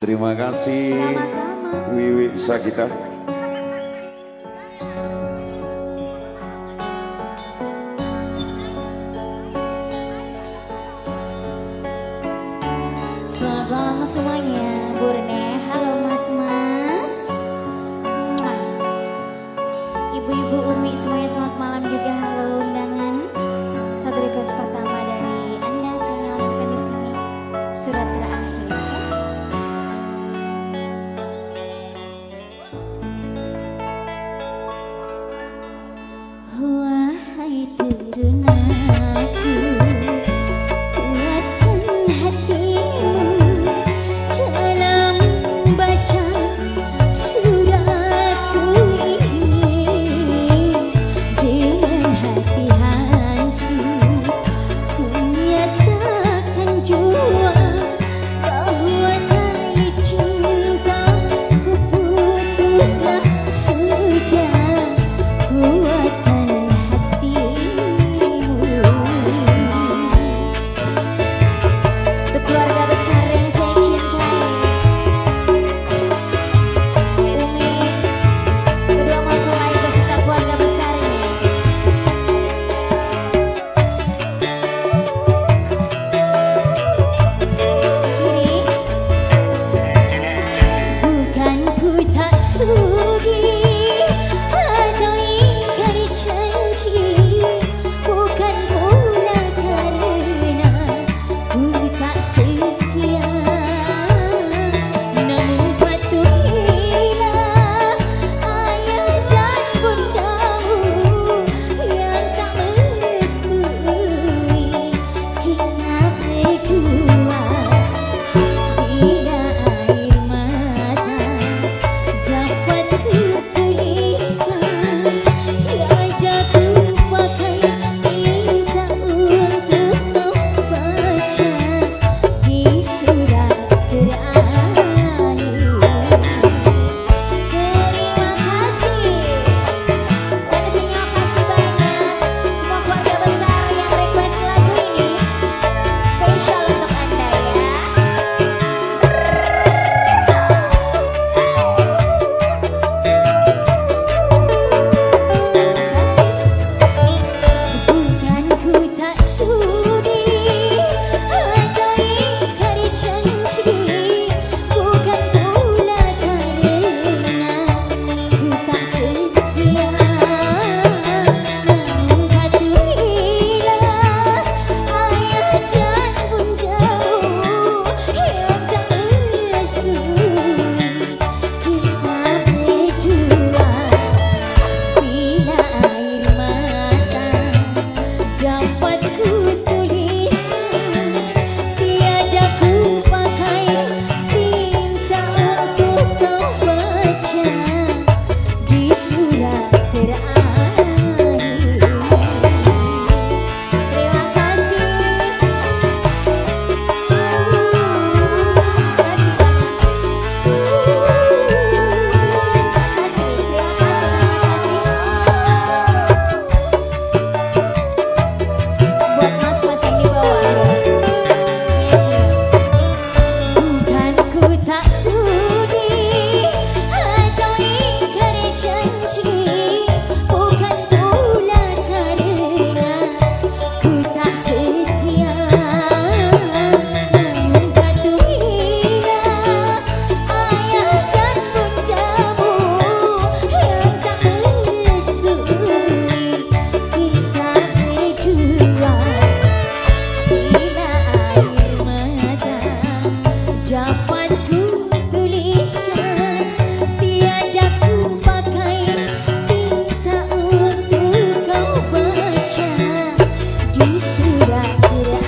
Terima kasih Sama-sama. Wiwi Sagita. Selamat malam semuanya, Bu Rene. kira-kira